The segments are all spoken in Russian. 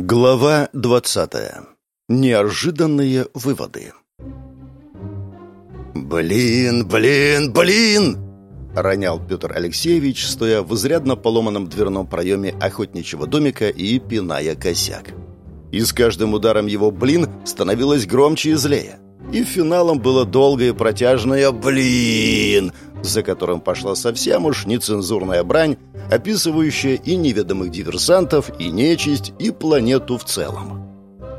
Глава двадцатая. Неожиданные выводы. «Блин, блин, блин!» — ронял Петр Алексеевич, стоя в изрядно поломанном дверном проеме охотничьего домика и пиная косяк. И с каждым ударом его «блин» становилось громче и злее. И финалом было долгое протяжное «блин», за которым пошла совсем уж нецензурная брань, описывающая и неведомых диверсантов, и нечисть, и планету в целом.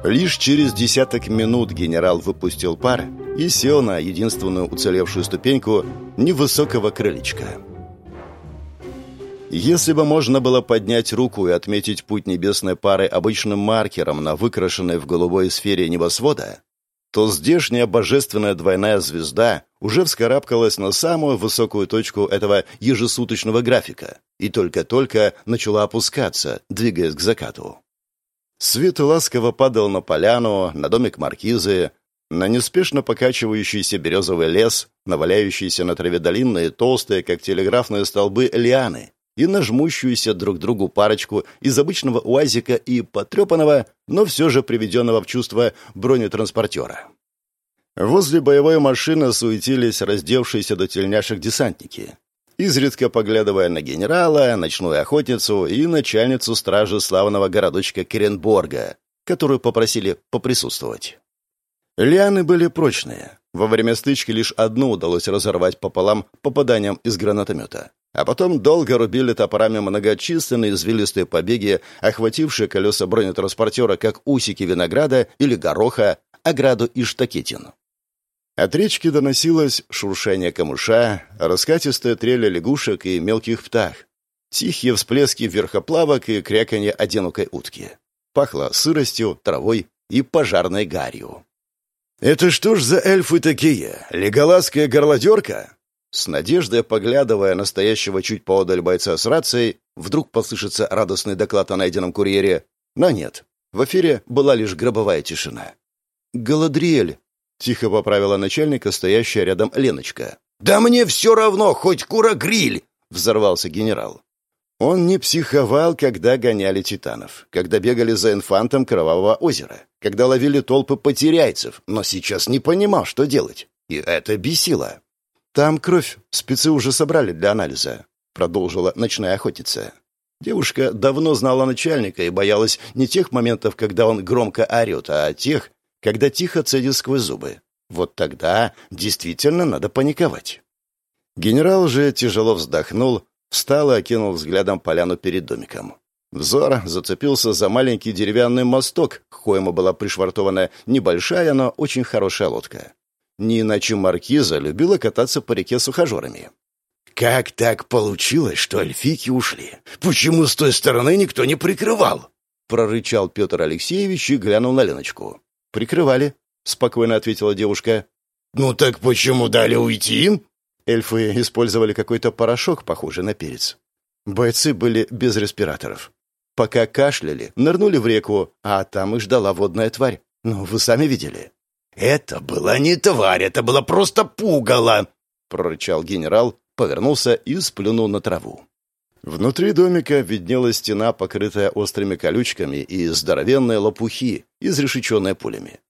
Лишь через десяток минут генерал выпустил пар и сел на единственную уцелевшую ступеньку невысокого крылечка. Если бы можно было поднять руку и отметить путь небесной пары обычным маркером на выкрашенной в голубой сфере небосвода, то здешняя божественная двойная звезда уже вскарабкалась на самую высокую точку этого ежесуточного графика и только-только начала опускаться, двигаясь к закату. Свет ласково падал на поляну, на домик маркизы, на неспешно покачивающийся березовый лес, на валяющиеся на траве долинные толстые, как телеграфные столбы, лианы, и на жмущуюся друг другу парочку из обычного уазика и потрепанного, но все же приведенного в чувство бронетранспортера. Возле боевой машины суетились раздевшиеся до тельняшек десантники, изредка поглядывая на генерала, ночную охотницу и начальницу стражи славного городочка Керенборга, которую попросили поприсутствовать. Лианы были прочные. Во время стычки лишь одну удалось разорвать пополам попаданием из гранатомета а потом долго рубили топорами многочисленные извилистые побеги, охватившие колеса бронетранспортера, как усики винограда или гороха, ограду и штакетин. От речки доносилось шуршание камыша, раскатистая трель лягушек и мелких птах, тихие всплески верхоплавок и кряканье одинокой утки. Пахло сыростью, травой и пожарной гарью. «Это что ж за эльфы такие? Леголасская горлодерка?» С надеждой, поглядывая на стоящего чуть поодаль бойца с рацией, вдруг послышится радостный доклад о найденном курьере. Но нет, в эфире была лишь гробовая тишина. «Галадриэль», — тихо поправила начальника, стоящая рядом Леночка. «Да мне все равно, хоть кура-гриль!» — взорвался генерал. Он не психовал, когда гоняли титанов, когда бегали за инфантом Кровавого озера, когда ловили толпы потеряйцев, но сейчас не понимал, что делать. И это бесило. «Там кровь. Спецы уже собрали для анализа», — продолжила ночная охотница. Девушка давно знала начальника и боялась не тех моментов, когда он громко орет, а тех, когда тихо цедит сквозь зубы. Вот тогда действительно надо паниковать. Генерал же тяжело вздохнул, встал и окинул взглядом поляну перед домиком. Взор зацепился за маленький деревянный мосток, к коему была пришвартована небольшая, но очень хорошая лодка. Не иначе Маркиза любила кататься по реке с ухажерами. «Как так получилось, что эльфики ушли? Почему с той стороны никто не прикрывал?» прорычал Петр Алексеевич и глянул на Леночку. «Прикрывали», — спокойно ответила девушка. «Ну так почему дали уйти?» Эльфы использовали какой-то порошок, похожий на перец. Бойцы были без респираторов. Пока кашляли, нырнули в реку, а там их ждала водная тварь. Ну, вы сами видели. «Это была не тварь, это была просто пугало!» — прорычал генерал, повернулся и сплюнул на траву. Внутри домика виднелась стена, покрытая острыми колючками и здоровенные лопухи, изрешеченные пулями.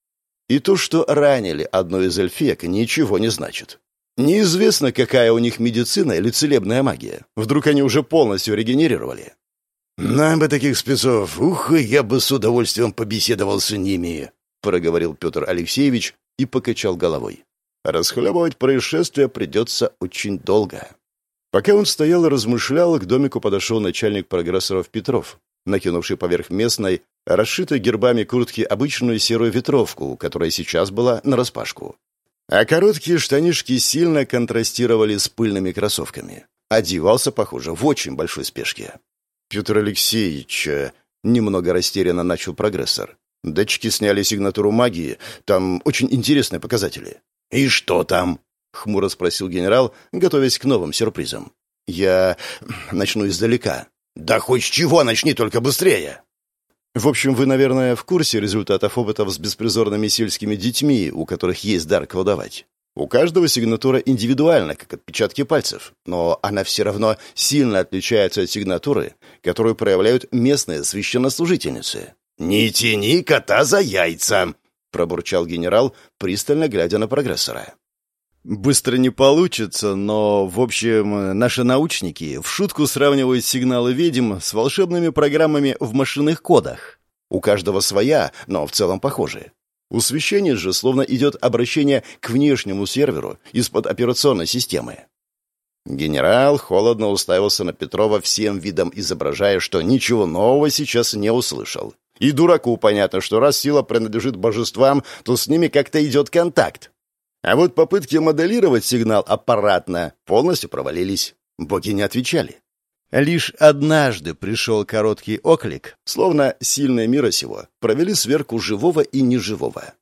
И то, что ранили одну из эльфек, ничего не значит. Неизвестно, какая у них медицина или целебная магия. Вдруг они уже полностью регенерировали. «Нам бы таких спецов, ух, я бы с удовольствием побеседовал с ними», — проговорил Петр Алексеевич и покачал головой. «Расхлебывать происшествие придется очень долго». Пока он стоял и размышлял, к домику подошел начальник прогрессоров Петров, накинувший поверх местной, расшитой гербами куртки обычную серую ветровку, которая сейчас была нараспашку. А короткие штанишки сильно контрастировали с пыльными кроссовками. Одевался, похоже, в очень большой спешке. «Петр Алексеевич...» э, — немного растерянно начал прогрессор. Датчики сняли сигнатуру магии. Там очень интересные показатели. «И что там?» — хмуро спросил генерал, готовясь к новым сюрпризам. «Я начну издалека». «Да хоть чего начни, только быстрее!» В общем, вы, наверное, в курсе результатов опытов с беспризорными сельскими детьми, у которых есть дар колдовать. У каждого сигнатура индивидуальна, как отпечатки пальцев, но она все равно сильно отличается от сигнатуры, которую проявляют местные священнослужительницы. «Не тяни кота за яйца!» — пробурчал генерал, пристально глядя на прогрессора. Быстро не получится, но, в общем, наши научники в шутку сравнивают сигналы ведьм с волшебными программами в машинных кодах. У каждого своя, но в целом похожие. У священниц же словно идет обращение к внешнему серверу из-под операционной системы. Генерал холодно уставился на Петрова всем видом, изображая, что ничего нового сейчас не услышал. И дураку понятно, что раз сила принадлежит божествам, то с ними как-то идет контакт. А вот попытки моделировать сигнал аппаратно полностью провалились. Боги не отвечали. Лишь однажды пришел короткий оклик, словно сильные мира сего провели сверку живого и неживого.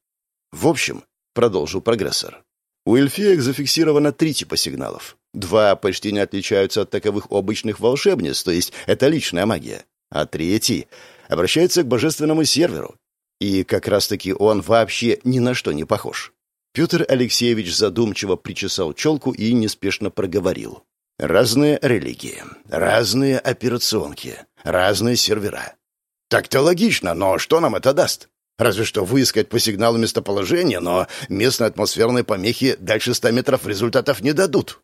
В общем, продолжил прогрессор, у эльфиек зафиксировано три типа сигналов. Два почти не отличаются от таковых обычных волшебниц, то есть это личная магия. А третий обращается к божественному серверу. И как раз-таки он вообще ни на что не похож. Петр Алексеевич задумчиво причесал челку и неспешно проговорил. «Разные религии, разные операционки, разные сервера. Так-то логично, но что нам это даст? Разве что выискать по сигналу местоположение, но местные атмосферные помехи дальше ста метров результатов не дадут».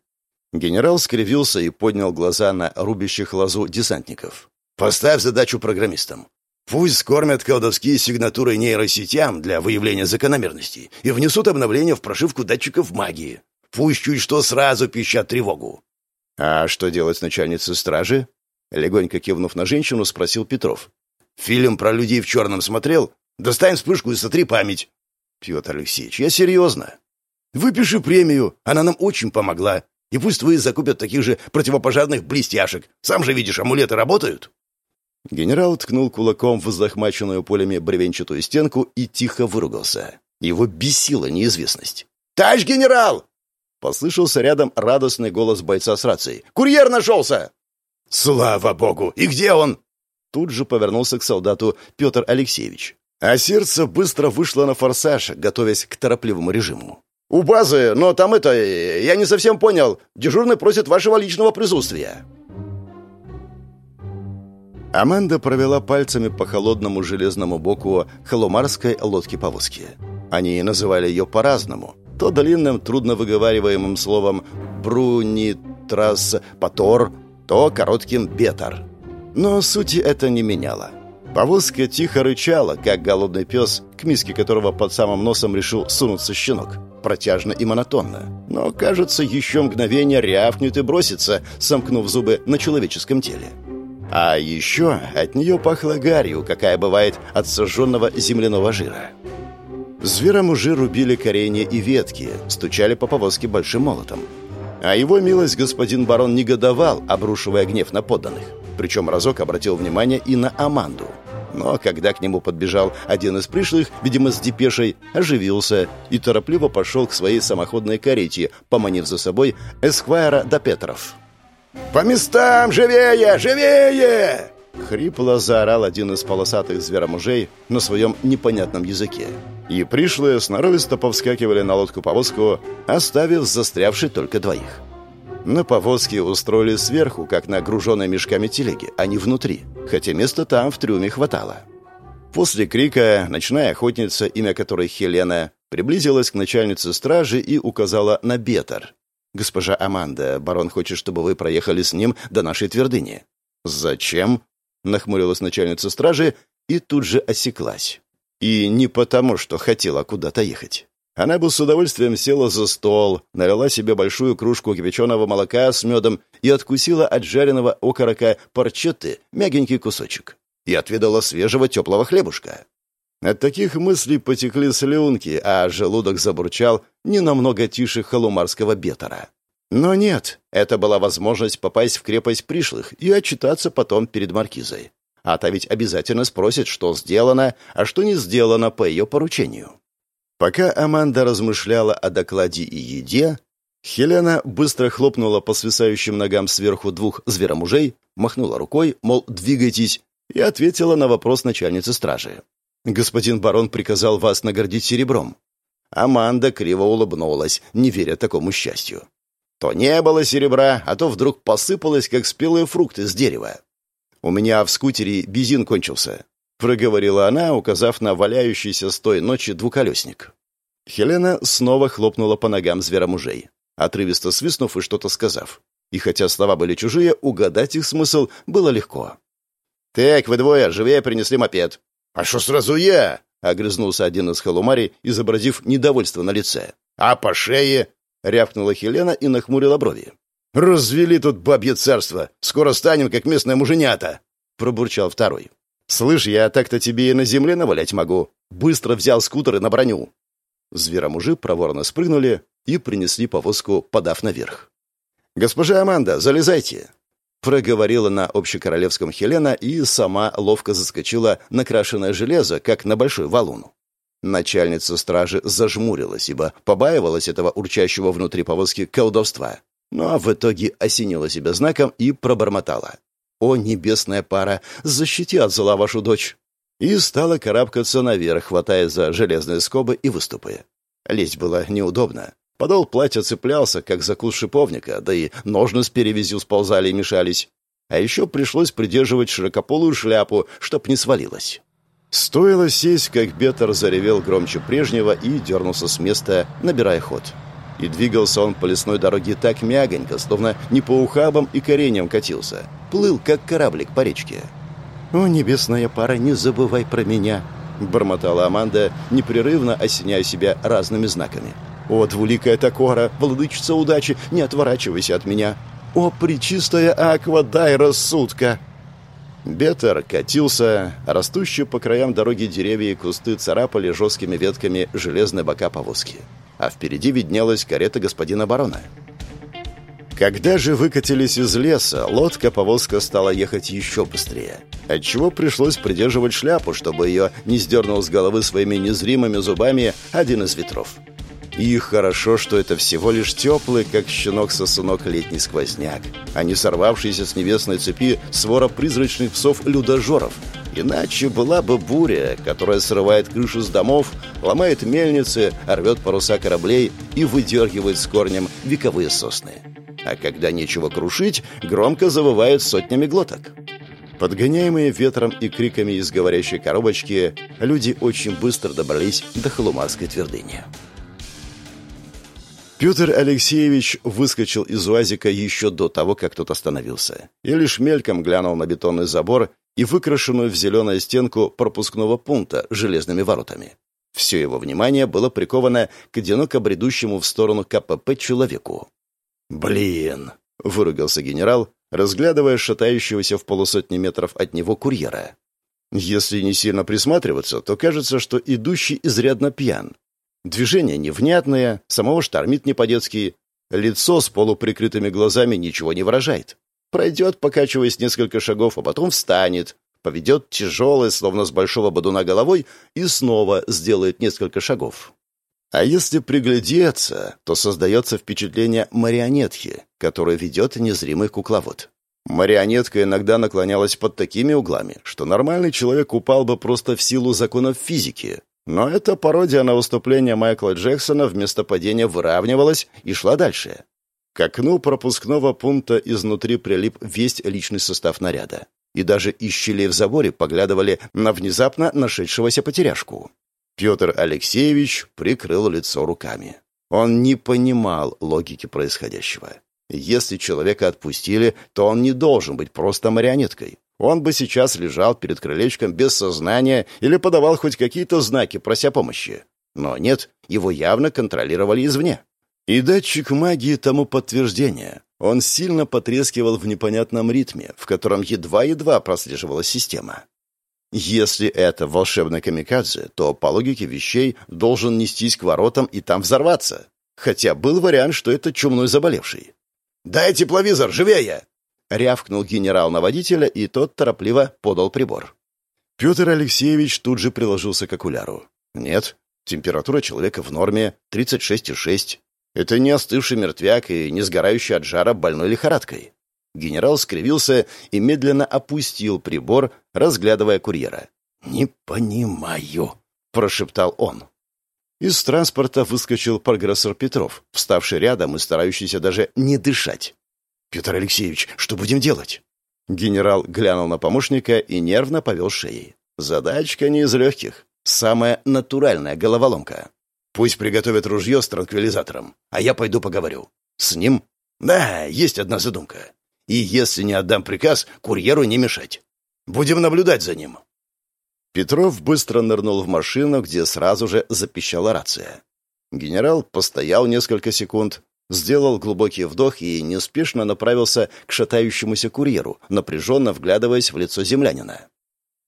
Генерал скривился и поднял глаза на рубящих лазу десантников. «Поставь задачу программистам. Пусть скормят колдовские сигнатуры нейросетям для выявления закономерностей и внесут обновления в прошивку датчиков магии. Пусть чуть что сразу пищат тревогу. «А что делать с начальницей стражи?» Легонько кивнув на женщину, спросил Петров. «Фильм про людей в черном смотрел? Достань вспышку и сотри память». «Петр Алексеевич, я серьезно. Выпиши премию, она нам очень помогла. И пусть твои закупят таких же противопожарных блестяшек. Сам же видишь, амулеты работают». Генерал ткнул кулаком в захмаченную полями бревенчатую стенку и тихо выругался. Его бесила неизвестность. «Товарищ генерал!» Послышался рядом радостный голос бойца с рацией. «Курьер нашелся!» «Слава богу! И где он?» Тут же повернулся к солдату Петр Алексеевич. А сердце быстро вышло на форсаж, готовясь к торопливому режиму. «У базы, но там это... Я не совсем понял. Дежурный просит вашего личного присутствия». Аманда провела пальцами по холодному железному боку холомарской лодки-повозки. Они называли ее по-разному. То длинным, трудно выговариваемым словом «брунитрас-патор», то коротким «бетар». Но сути это не меняло. Повозка тихо рычала, как голодный пес, к миске которого под самым носом решил сунуться щенок. Протяжно и монотонно. Но, кажется, еще мгновение рявкнет и бросится, сомкнув зубы на человеческом теле. А еще от нее пахло гарью, какая бывает от сожженного земляного жира. Зверомужи рубили коренья и ветки, стучали по повозке большим молотом. А его милость господин барон негодовал, обрушивая гнев на подданных. Причем разок обратил внимание и на Аманду. Но когда к нему подбежал один из пришлых, видимо, с депешей, оживился и торопливо пошел к своей самоходной карете, поманив за собой эсквайра до Петров. «По местам! Живее! Живее!» Хрипло заорал один из полосатых зверомужей на своем непонятном языке. И пришлые сноровисто повскакивали на лодку-повозку, оставив застрявший только двоих. На повозке устроили сверху, как на груженной мешками телеги, а не внутри, хотя места там в трюме хватало. После крика ночная охотница, имя которой Хелена, приблизилась к начальнице стражи и указала на Бетер. «Госпожа Аманда, барон хочет, чтобы вы проехали с ним до нашей твердыни». «Зачем?» — нахмурилась начальница стражи и тут же осеклась. И не потому, что хотела куда-то ехать. Она бы с удовольствием села за стол, налила себе большую кружку кипяченого молока с медом и откусила от жареного окорока парчеты мягенький кусочек. И отведала свежего теплого хлебушка. От таких мыслей потекли слюнки, а желудок забурчал не намного тише халумарского бетора. Но нет, это была возможность попасть в крепость пришлых и отчитаться потом перед маркизой. А та ведь обязательно спросит, что сделано, а что не сделано по ее поручению. Пока Аманда размышляла о докладе и еде, Хелена быстро хлопнула по свисающим ногам сверху двух зверомужей, махнула рукой, мол, двигайтесь, и ответила на вопрос начальницы стражи. «Господин барон приказал вас наградить серебром». Аманда криво улыбнулась, не веря такому счастью. То не было серебра, а то вдруг посыпалось, как спелые фрукты с дерева. У меня в скутере бензин кончился. проговорила она, указав на валяющийся с той ночи двуколесник. Хелена снова хлопнула по ногам зверомужей, отрывисто свистнув и что-то сказав. И хотя слова были чужие, угадать их смысл было легко. «Так, вы двое, живее принесли мопед». «А что сразу я?» — огрызнулся один из халумари, изобразив недовольство на лице. «А по шее?» — рявкнула Хелена и нахмурила брови. «Развели тут бабье царство! Скоро станем, как местная муженята!» — пробурчал второй. «Слышь, я так-то тебе и на земле навалять могу!» Быстро взял скутер и на броню. Зверомужи проворно спрыгнули и принесли повозку, подав наверх. «Госпожа Аманда, залезайте!» Проговорила на общекоролевском Хелена и сама ловко заскочила на крашеное железо, как на большой валун. Начальница стражи зажмурилась, ибо побаивалась этого урчащего внутри повозки колдовства. Но в итоге осенила себя знаком и пробормотала. «О, небесная пара, защити от зла вашу дочь!» И стала карабкаться наверх, хватая за железные скобы и выступы. Лезть было неудобно. Подол платья цеплялся, как за куст шиповника, да и ножны с перевязью сползали и мешались. А еще пришлось придерживать широкополую шляпу, чтоб не свалилась. Стоило сесть, как Беттер заревел громче прежнего и дернулся с места, набирая ход. И двигался он по лесной дороге так мягонько, словно не по ухабам и кореням катился. Плыл, как кораблик по речке. «О, небесная пара, не забывай про меня!» — бормотала Аманда, непрерывно осеняя себя разными знаками. «О, двуликая Токора, владычица удачи, не отворачивайся от меня! О, причистая Аква, дай рассудка!» Бетер катился, растущие по краям дороги деревья и кусты царапали жесткими ветками железные бока повозки. А впереди виднелась карета господина барона. Когда же выкатились из леса, лодка-повозка стала ехать еще быстрее, отчего пришлось придерживать шляпу, чтобы ее не сдернул с головы своими незримыми зубами один из ветров. И хорошо, что это всего лишь теплый, как щенок-сосунок летний сквозняк, а не сорвавшийся с небесной цепи свора призрачных псов-людожоров. Иначе была бы буря, которая срывает крышу с домов, ломает мельницы, рвет паруса кораблей и выдергивает с корнем вековые сосны. А когда нечего крушить, громко завывает сотнями глоток. Подгоняемые ветром и криками из говорящей коробочки, люди очень быстро добрались до Халумарской твердыни. Петр Алексеевич выскочил из УАЗика еще до того, как тот остановился, и лишь мельком глянул на бетонный забор и выкрашенную в зеленую стенку пропускного пункта железными воротами. Все его внимание было приковано к одиноко бредущему в сторону КПП человеку. «Блин!» — выругался генерал, разглядывая шатающегося в полусотни метров от него курьера. Если не сильно присматриваться, то кажется, что идущий изрядно пьян, Движения невнятные, самого штормит не по-детски. Лицо с полуприкрытыми глазами ничего не выражает. Пройдет, покачиваясь несколько шагов, а потом встанет, поведет тяжелой, словно с большого бодуна головой, и снова сделает несколько шагов. А если приглядеться, то создается впечатление марионетки, которую ведет незримый кукловод. Марионетка иногда наклонялась под такими углами, что нормальный человек упал бы просто в силу законов физики, но эта пародия на выступление Майкла Джексона вместо падения выравнивалась и шла дальше. К окну пропускного пункта изнутри прилип весь личный состав наряда. И даже из щелей в заборе поглядывали на внезапно нашедшегося потеряшку. Петр Алексеевич прикрыл лицо руками. Он не понимал логики происходящего. Если человека отпустили, то он не должен быть просто марионеткой. Он бы сейчас лежал перед крылечком без сознания или подавал хоть какие-то знаки, прося помощи. Но нет, его явно контролировали извне. И датчик магии тому подтверждение. Он сильно потрескивал в непонятном ритме, в котором едва-едва прослеживалась система. Если это волшебный камикадзе, то по логике вещей должен нестись к воротам и там взорваться. Хотя был вариант, что это чумной заболевший. «Дай тепловизор, живее!» Рявкнул генерал на водителя, и тот торопливо подал прибор. Петр Алексеевич тут же приложился к окуляру. «Нет, температура человека в норме 36,6. Это не остывший мертвяк и не сгорающий от жара больной лихорадкой». Генерал скривился и медленно опустил прибор, разглядывая курьера. «Не понимаю», — прошептал он. Из транспорта выскочил прогрессор Петров, вставший рядом и старающийся даже не дышать. «Петр Алексеевич, что будем делать?» Генерал глянул на помощника и нервно повел шеей. Задачка не из легких. Самая натуральная головоломка. Пусть приготовят ружье с транквилизатором, а я пойду поговорю. С ним? Да, есть одна задумка. И если не отдам приказ, курьеру не мешать. Будем наблюдать за ним. Петров быстро нырнул в машину, где сразу же запищала рация. Генерал постоял несколько секунд, сделал глубокий вдох и неспешно направился к шатающемуся курьеру, напряженно вглядываясь в лицо землянина.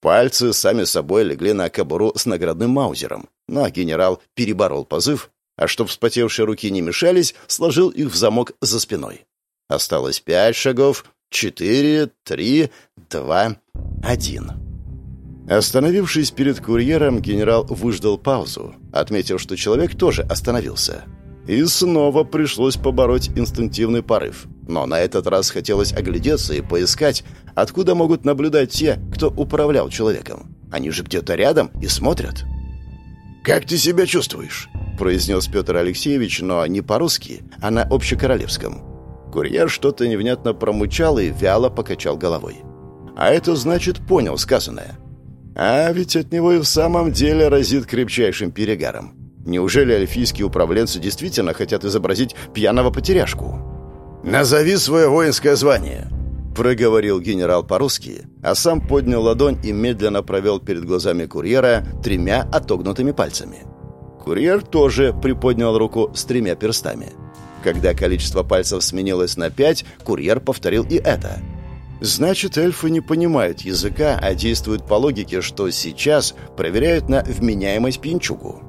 Пальцы сами собой легли на кобуру с наградным маузером, но генерал переборол позыв, а чтоб вспотевшие руки не мешались, сложил их в замок за спиной. Осталось пять шагов, четыре, три, два, один. Остановившись перед курьером, генерал выждал паузу, отметив, что человек тоже остановился. И снова пришлось побороть инстинктивный порыв. Но на этот раз хотелось оглядеться и поискать, откуда могут наблюдать те, кто управлял человеком. Они же где-то рядом и смотрят. «Как ты себя чувствуешь?» – произнес Петр Алексеевич, но не по-русски, а на общекоролевском. Курьер что-то невнятно промычал и вяло покачал головой. А это значит понял сказанное. А ведь от него и в самом деле разит крепчайшим перегаром. Неужели эльфийские управленцы действительно хотят изобразить пьяного потеряшку? «Назови свое воинское звание», — проговорил генерал по-русски, а сам поднял ладонь и медленно провел перед глазами курьера тремя отогнутыми пальцами. Курьер тоже приподнял руку с тремя перстами. Когда количество пальцев сменилось на пять, курьер повторил и это — Значит, эльфы не понимают языка, а действуют по логике, что сейчас проверяют на вменяемость пьянчугу.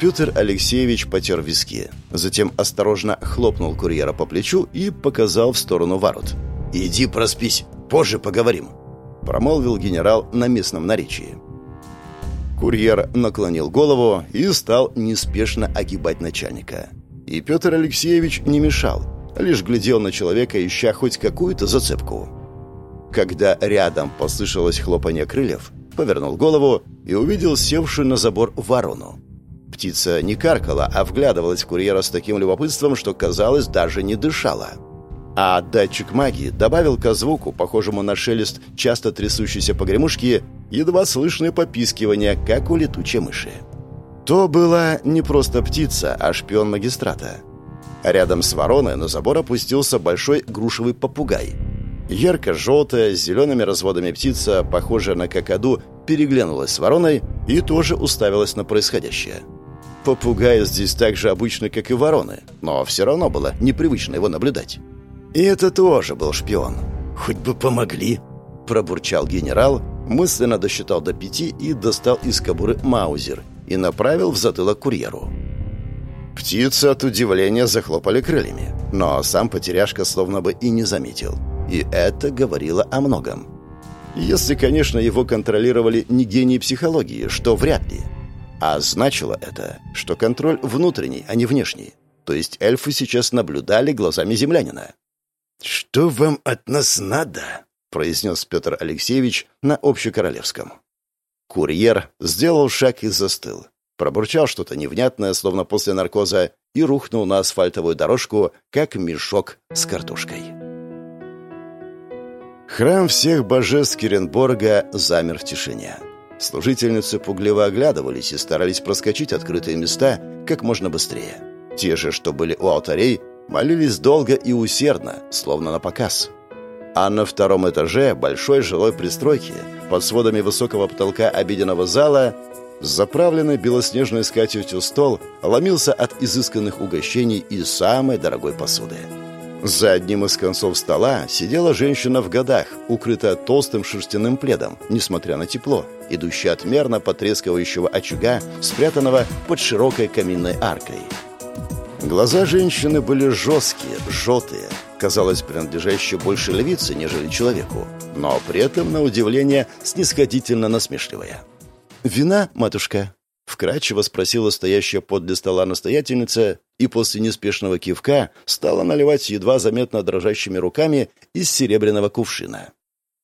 Петр Алексеевич потер виски, затем осторожно хлопнул курьера по плечу и показал в сторону ворот. «Иди проспись, позже поговорим», — промолвил генерал на местном наречии. Курьер наклонил голову и стал неспешно огибать начальника. И Петр Алексеевич не мешал, лишь глядел на человека, ища хоть какую-то зацепку. Когда рядом послышалось хлопанье крыльев, повернул голову и увидел севшую на забор ворону. Птица не каркала, а вглядывалась в курьера с таким любопытством, что, казалось, даже не дышала. А датчик магии добавил к звуку, похожему на шелест часто трясущейся погремушки, едва слышное попискивание, как у летучей мыши. То была не просто птица, а шпион магистрата. Рядом с вороной на забор опустился большой грушевый попугай – Ярко-желтая, с зелеными разводами птица, похожая на кокоду, переглянулась с вороной и тоже уставилась на происходящее. Попугай здесь так же обычно, как и вороны, но все равно было непривычно его наблюдать. И это тоже был шпион. «Хоть бы помогли!» – пробурчал генерал, мысленно досчитал до пяти и достал из кобуры маузер и направил в затылок курьеру. Птицы от удивления захлопали крыльями, но сам потеряшка словно бы и не заметил – и это говорило о многом. Если, конечно, его контролировали не гении психологии, что вряд ли. А значило это, что контроль внутренний, а не внешний. То есть эльфы сейчас наблюдали глазами землянина. «Что вам от нас надо?» — произнес Петр Алексеевич на общекоролевском. Курьер сделал шаг и застыл. Пробурчал что-то невнятное, словно после наркоза, и рухнул на асфальтовую дорожку, как мешок с картошкой. Храм всех божеств Керенборга замер в тишине. Служительницы пугливо оглядывались и старались проскочить открытые места как можно быстрее. Те же, что были у алтарей, молились долго и усердно, словно на показ. А на втором этаже большой жилой пристройки, под сводами высокого потолка обеденного зала, заправленный белоснежной скатертью стол ломился от изысканных угощений и самой дорогой посуды. За одним из концов стола сидела женщина в годах, укрытая толстым шерстяным пледом, несмотря на тепло, идущее от мерно потрескивающего очага, спрятанного под широкой каминной аркой. Глаза женщины были жесткие, желтые, казалось, принадлежащие больше львице, нежели человеку, но при этом, на удивление, снисходительно насмешливая. «Вина, матушка?» Вкратчиво спросила стоящая подле стола настоятельница и после неспешного кивка стала наливать едва заметно дрожащими руками из серебряного кувшина.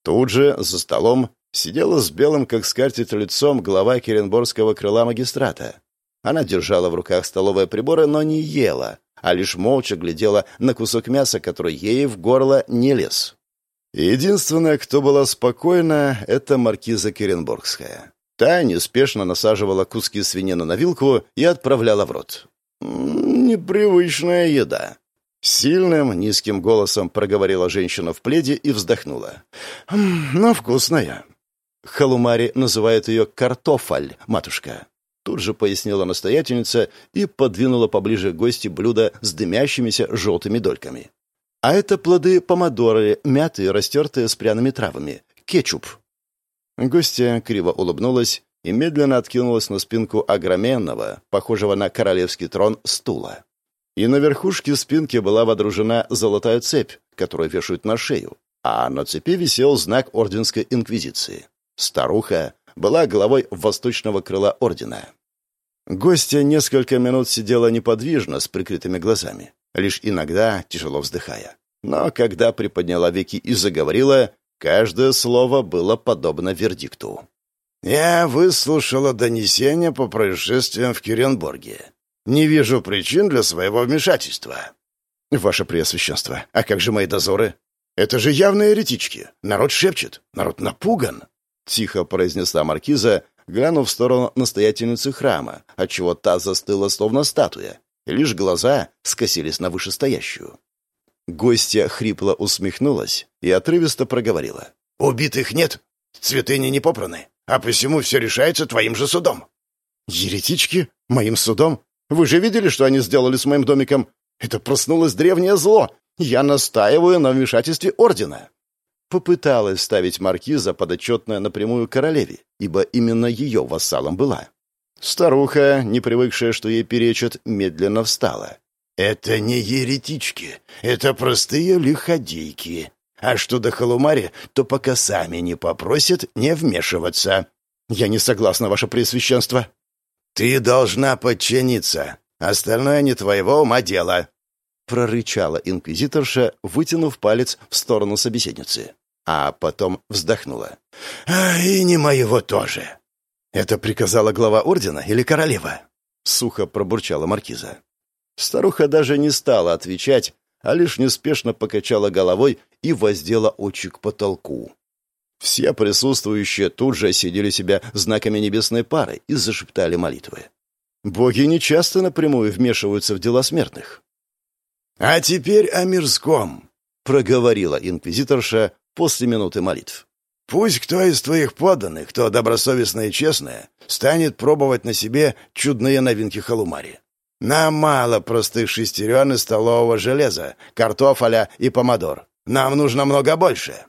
Тут же, за столом, сидела с белым, как скатерть, лицом глава Керенборского крыла магистрата. Она держала в руках столовые приборы, но не ела, а лишь молча глядела на кусок мяса, который ей в горло не лез. Единственная, кто была спокойна, это маркиза Керенбургская. Та неспешно насаживала куски свинины на вилку и отправляла в рот. «Непривычная еда». Сильным, низким голосом проговорила женщина в пледе и вздохнула. «Но вкусная». Халумари называют ее картофаль, матушка. Тут же пояснила настоятельница и подвинула поближе к гости блюдо с дымящимися желтыми дольками. А это плоды помидоры, мятые, растертые с пряными травами. Кетчуп. Гостья криво улыбнулась и медленно откинулась на спинку огроменного, похожего на королевский трон, стула. И на верхушке спинки была водружена золотая цепь, которую вешают на шею, а на цепи висел знак Орденской Инквизиции. Старуха была главой восточного крыла Ордена. Гостья несколько минут сидела неподвижно, с прикрытыми глазами лишь иногда тяжело вздыхая. Но когда приподняла веки и заговорила, каждое слово было подобно вердикту. «Я выслушала донесение по происшествиям в Кюренбурге. Не вижу причин для своего вмешательства». «Ваше Преосвященство, а как же мои дозоры? Это же явные еретички. Народ шепчет, народ напуган», — тихо произнесла маркиза, глянув в сторону настоятельницы храма, отчего та застыла словно статуя, Лишь глаза скосились на вышестоящую. Гостья хрипло усмехнулась и отрывисто проговорила. «Убитых нет, цветыни не попраны, а посему все решается твоим же судом». «Еретички? Моим судом? Вы же видели, что они сделали с моим домиком? Это проснулось древнее зло. Я настаиваю на вмешательстве ордена». Попыталась ставить маркиза подотчетная напрямую королеве, ибо именно ее вассалом была. Старуха, не привыкшая, что ей перечат, медленно встала. «Это не еретички, это простые лиходейки. А что до Халумари, то пока сами не попросят не вмешиваться. Я не согласна, ваше Преосвященство». «Ты должна подчиниться. Остальное не твоего ума дело», — прорычала инквизиторша, вытянув палец в сторону собеседницы. А потом вздохнула. «А, и не моего тоже. «Это приказала глава ордена или королева?» — сухо пробурчала маркиза. Старуха даже не стала отвечать, а лишь неспешно покачала головой и воздела очи к потолку. Все присутствующие тут же осидели себя знаками небесной пары и зашептали молитвы. Боги нечасто напрямую вмешиваются в дела смертных. «А теперь о мирском», — проговорила инквизиторша после минуты молитв. Пусть кто из твоих подданных, кто добросовестно и честно, станет пробовать на себе чудные новинки халумари. Нам мало простых шестерен и столового железа, картофеля и помидор. Нам нужно много больше».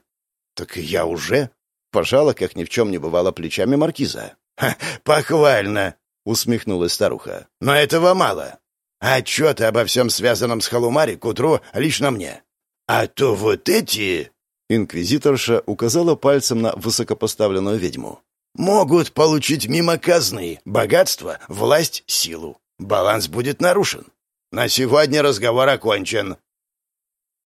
«Так я уже...» — пожала, как ни в чем не бывало, плечами маркиза. «Ха, похвально!» — усмехнулась старуха. «Но этого мало. Отчеты обо всем связанном с халумари к утру лично мне. А то вот эти...» Инквизиторша указала пальцем на высокопоставленную ведьму. «Могут получить мимо казны богатство, власть, силу. Баланс будет нарушен. На сегодня разговор окончен.